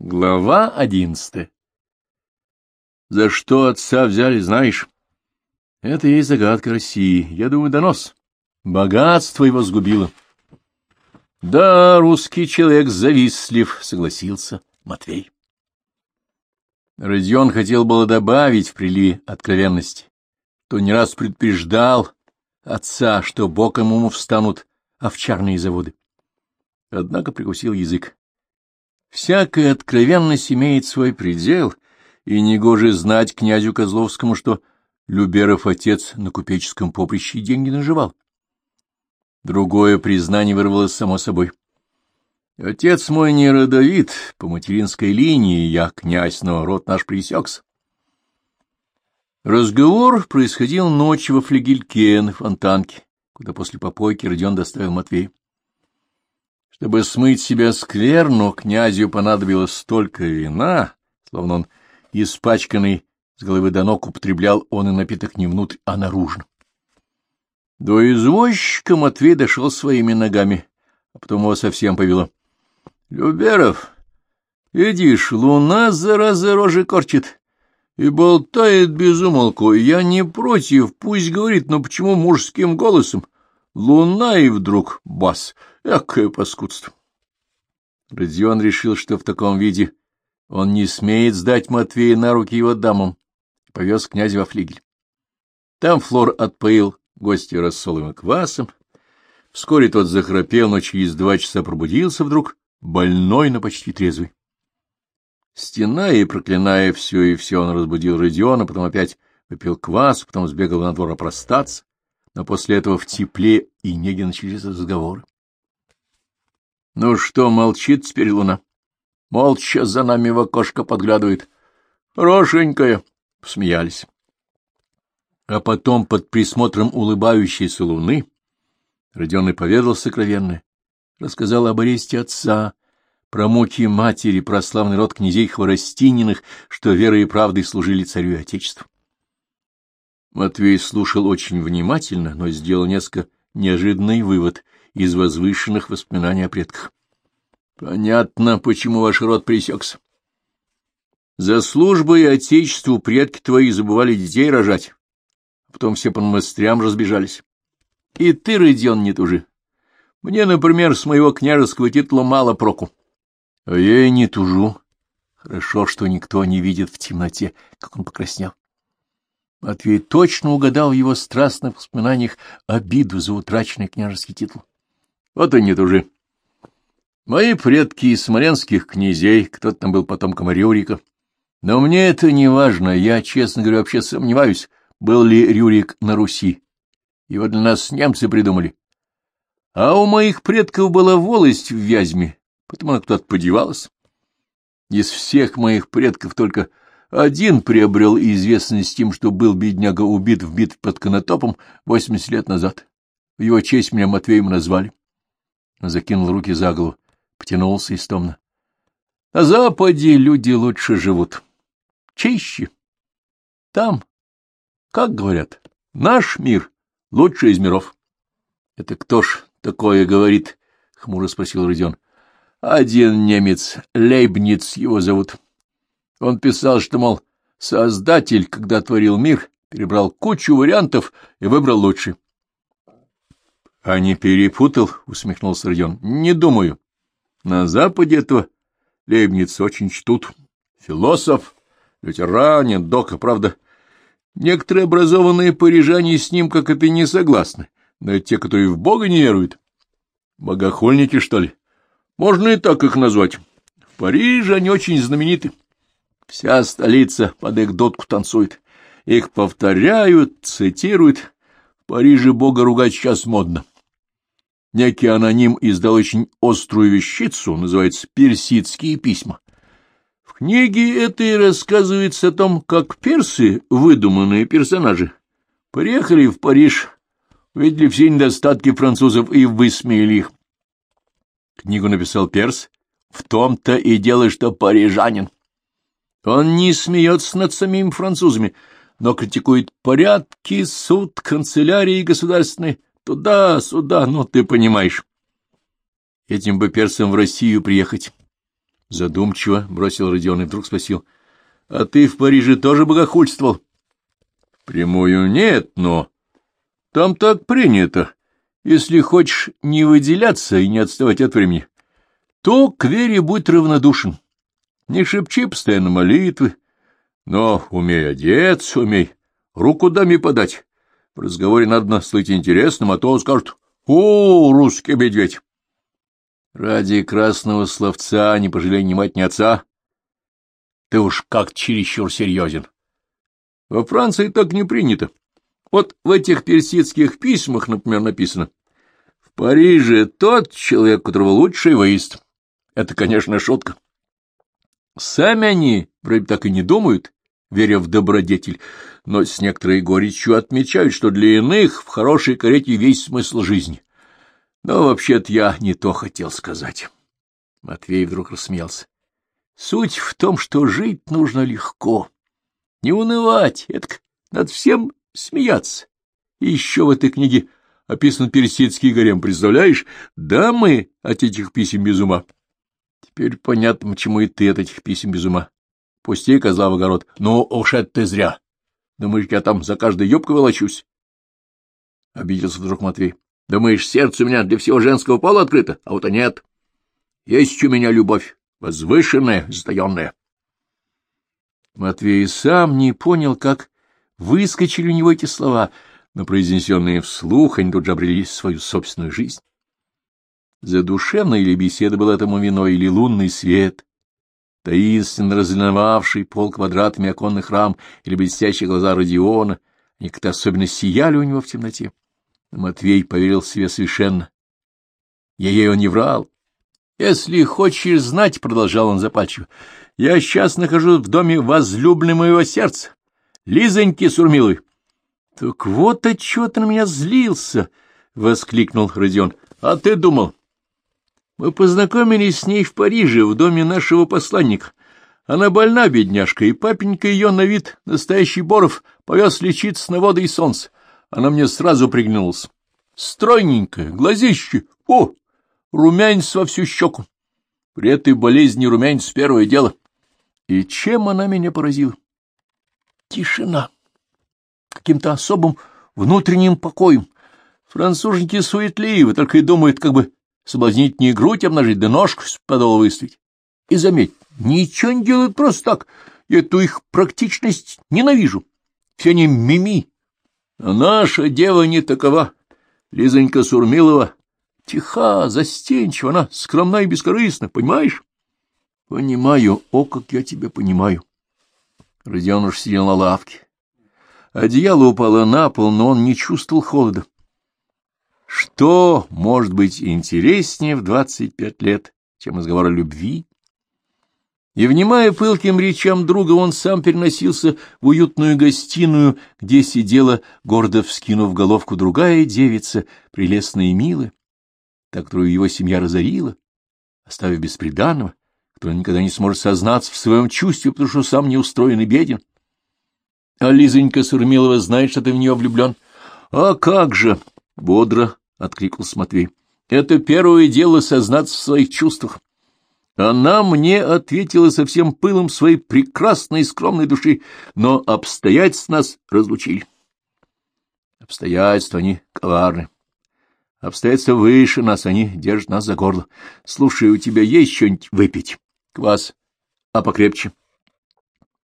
Глава одиннадцатая За что отца взяли, знаешь? Это и загадка России. Я думаю, донос. Богатство его сгубило. Да, русский человек завистлив, согласился Матвей. Родион хотел было добавить в приливе откровенности, то не раз предупреждал отца, что боком ему встанут овчарные заводы. Однако прикусил язык. Всякая откровенность имеет свой предел, и негоже знать князю Козловскому, что Люберов отец на купеческом поприще деньги наживал. Другое признание вырвалось само собой. Отец мой не родовит, по материнской линии я князь, но род наш пресекся. Разговор происходил ночью во флигельке на фонтанке, куда после попойки Родион доставил Матвея. Чтобы смыть себя скверну, князю понадобилось столько вина, словно он испачканный с головы до ног употреблял он и напиток не внутрь, а наружно. До извозчика Матвей дошел своими ногами, а потом его совсем повело. — Люберов, идишь, луна зараза рожи корчит и болтает без умолку. Я не против, пусть говорит, но почему мужским голосом? Луна и вдруг бас — Экое паскудство! Родион решил, что в таком виде он не смеет сдать Матвея на руки его дамам, повез князя во флигель. Там Флор отпоил гостя рассолом и квасом. Вскоре тот захрапел, но через два часа пробудился вдруг, больной, но почти трезвый. Стеная и проклиная все и все, он разбудил Родиона, потом опять выпил квас, потом сбегал на двор опростаться, но после этого в тепле и неге начались разговоры. Ну что, молчит теперь луна? Молча за нами в окошко подглядывает. Хорошенькая. Посмеялись. А потом, под присмотром улыбающейся луны, Родионый поведал сокровенное, рассказал об аресте отца, про муки матери, про славный род князей Хворостининых, что верой и правдой служили царю и отечеству. Матвей слушал очень внимательно, но сделал несколько неожиданный вывод — из возвышенных воспоминаний о предках. Понятно, почему ваш род пресекся. За службой Отечеству предки твои забывали детей рожать, а потом все по монастырям разбежались. И ты, Родион, не тужи. Мне, например, с моего княжеского титула мало проку. А я и не тужу. Хорошо, что никто не видит в темноте, как он покраснел. Матвей точно угадал в его страстных воспоминаниях обиду за утраченный княжеский титул. Вот и нет уже. Мои предки из смоленских князей, кто-то там был потомком Рюрика. Но мне это не важно, я, честно говоря, вообще сомневаюсь, был ли Рюрик на Руси. Его для нас немцы придумали. А у моих предков была волость в Вязьме, потому она куда-то подевалась. Из всех моих предков только один приобрел известность тем, что был бедняга убит в битве под Конотопом восемьдесят лет назад. В его честь меня Матвеем назвали закинул руки за голову, потянулся истомно. На Западе люди лучше живут, чище. Там, как говорят, наш мир лучший из миров. — Это кто ж такое говорит? — хмуро спросил Родион. — Один немец, Лейбниц его зовут. Он писал, что, мол, создатель, когда творил мир, перебрал кучу вариантов и выбрал лучший. — А не перепутал? — усмехнулся Родион. — Не думаю. На Западе этого Лейбниц очень чтут. Философ, ветеранин, дока, правда. Некоторые образованные парижане с ним, как это, не согласны. Но те, которые в Бога не веруют. Богохульники, что ли? Можно и так их назвать. В Париже они очень знамениты. Вся столица под их дотку танцует. Их повторяют, цитируют. Париже бога ругать сейчас модно. Некий аноним издал очень острую вещицу, называется «Персидские письма». В книге этой рассказывается о том, как персы, выдуманные персонажи, приехали в Париж, увидели все недостатки французов и высмеяли их. Книгу написал перс, в том-то и дело, что парижанин. Он не смеется над самими французами, но критикует порядки, суд, канцелярии государственные, туда-сюда, ну, ты понимаешь. Этим бы персам в Россию приехать. Задумчиво бросил Родион и вдруг спросил. — А ты в Париже тоже богохульствовал? — Прямую нет, но... Там так принято. Если хочешь не выделяться и не отставать от времени, то к вере будь равнодушен. Не шепчи постоянно молитвы, но умей одеться, умей руку даме подать. В разговоре надо слыть интересным, а то скажут «О, русский медведь!» Ради красного словца не пожалей ни мать, ни отца. Ты уж как чересчур серьезен. Во Франции так не принято. Вот в этих персидских письмах, например, написано «В Париже тот человек, которого лучший воист». Это, конечно, шутка. Сами они вроде так и не думают, веря в добродетель, но с некоторой горечью отмечают, что для иных в хорошей карете весь смысл жизни. Но вообще-то я не то хотел сказать. Матвей вдруг рассмеялся. Суть в том, что жить нужно легко. Не унывать, это над всем смеяться. И еще в этой книге описан персидский гарем, представляешь? Да мы от этих писем без ума. Теперь понятно, почему и ты от этих писем без ума. Пусти козла в огород. Ну, уж это ты зря. Думаешь, я там за каждой юбкой волочусь? Обиделся вдруг Матвей. Думаешь, сердце у меня для всего женского пола открыто? А вот и нет. Есть у меня любовь, возвышенная, затаенная. Матвей сам не понял, как выскочили у него эти слова, но произнесенные вслух, они тут же обрели свою собственную жизнь. Задушевная или беседа была этому виной, или лунный свет, таинственно разлиновавший пол квадратами оконных рам, или блестящие глаза Родиона, они как-то особенно сияли у него в темноте. Матвей поверил себе совершенно. Ей он не врал. «Если хочешь знать, — продолжал он запальчиво, — я сейчас нахожусь в доме возлюбленного моего сердца, Лизоньки Сурмиловой». «Так вот отчего ты на меня злился!» — воскликнул Родион. «А ты думал, мы познакомились с ней в Париже, в доме нашего посланника. Она больна, бедняжка, и папенька ее на вид, настоящий Боров, повез лечиться на воды и солнце. Она мне сразу пригнулась. Стройненькая, глазище, о, румянец во всю щеку. При этой болезни румянец первое дело. И чем она меня поразила? Тишина. Каким-то особым внутренним покоем. Француженки суетливы, только и думают, как бы соблазнить не грудь обнажить, да ножку с подола выставить. И заметь, ничего не делают просто так. Я эту их практичность ненавижу. Все они мими. А наша дева не такова. Лизонька Сурмилова тиха, застенчива, она скромна и бескорыстна, понимаешь? Понимаю, о, как я тебя понимаю. Родион уж сидел на лавке. Одеяло упало на пол, но он не чувствовал холода. Что может быть интереснее в двадцать пять лет, чем разговор о любви? И, внимая пылким речам друга, он сам переносился в уютную гостиную, где сидела, гордо вскинув головку, другая девица, прелестная и милая, та, которую его семья разорила, оставив бесприданного, кто никогда не сможет сознаться в своем чувстве, потому что сам не устроен и беден. А Лизонька Сурмилова знает, что ты в нее влюблен. А как же! — бодро откликнулся Матвей. — Это первое дело сознаться в своих чувствах. Она мне ответила со всем пылом своей прекрасной и скромной души, но обстоятельства нас разлучили. Обстоятельства, они коварны. Обстоятельства выше нас, они держат нас за горло. Слушай, у тебя есть что-нибудь выпить? Квас. А покрепче?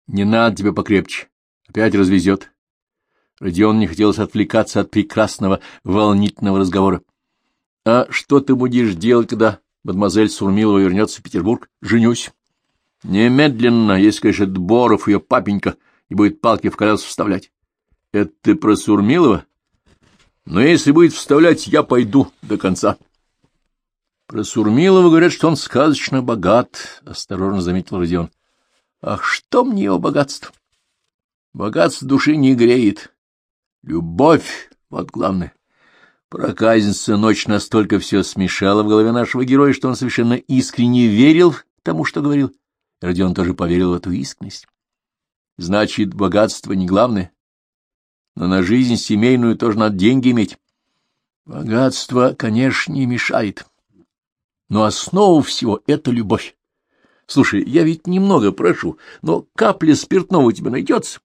Не надо тебе покрепче. Опять развезет. Родион не хотелось отвлекаться от прекрасного, волнительного разговора. — А что ты будешь делать, когда мадемуазель Сурмилова вернется в Петербург? — Женюсь. — Немедленно, если, конечно, Дборов, ее папенька, и будет палки в колеса вставлять. — Это ты про Сурмилова? — Но если будет вставлять, я пойду до конца. — Про Сурмилова говорят, что он сказочно богат, — осторожно заметил Родион. — Ах, что мне его богатство? Богатство души не греет. Любовь — вот главное. Проказница ночь настолько все смешала в голове нашего героя, что он совершенно искренне верил тому, что говорил. Родион тоже поверил в эту искренность. Значит, богатство не главное. Но на жизнь семейную тоже надо деньги иметь. Богатство, конечно, не мешает. Но основа всего — это любовь. Слушай, я ведь немного прошу, но капля спиртного у тебя найдется?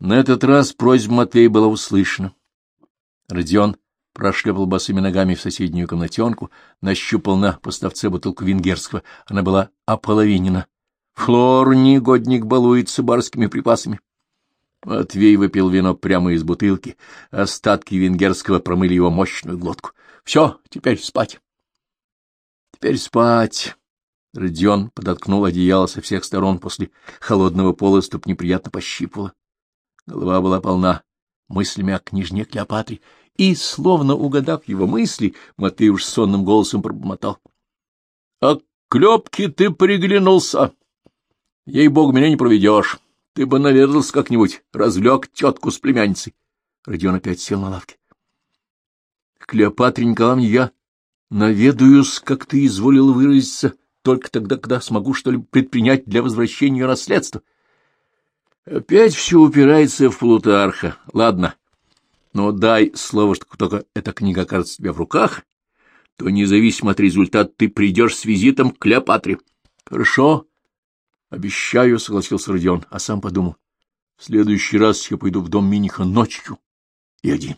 На этот раз просьба Матвея была услышана. Родион прошлепал босыми ногами в соседнюю комнатенку, нащупал на поставце бутылку венгерского. Она была ополовинена. Флор, негодник, балуется барскими припасами. Матвей выпил вино прямо из бутылки. Остатки венгерского промыли его мощную глотку. — Все, теперь спать. — Теперь спать. Родион подоткнул одеяло со всех сторон после холодного пола, ступ неприятно пощипывало. Голова была полна мыслями о княжне Клеопатре, и, словно угадав его мысли, Матвей уж сонным голосом пробормотал. — А клепки ты приглянулся! Ей-богу, меня не проведешь. Ты бы наведался как-нибудь, развлек тетку с племянницей. Родион опять сел на лавке. — Клеопатре Николаевне я наведаюсь, как ты изволил выразиться, только тогда, когда смогу что-либо предпринять для возвращения наследства. Опять все упирается в Плутарха. Ладно, но дай слово, что только эта книга окажется у в руках, то независимо от результата ты придешь с визитом к Клеопатре. — Хорошо, — Обещаю, — согласился Родион, а сам подумал. — В следующий раз я пойду в дом Миниха ночью и один.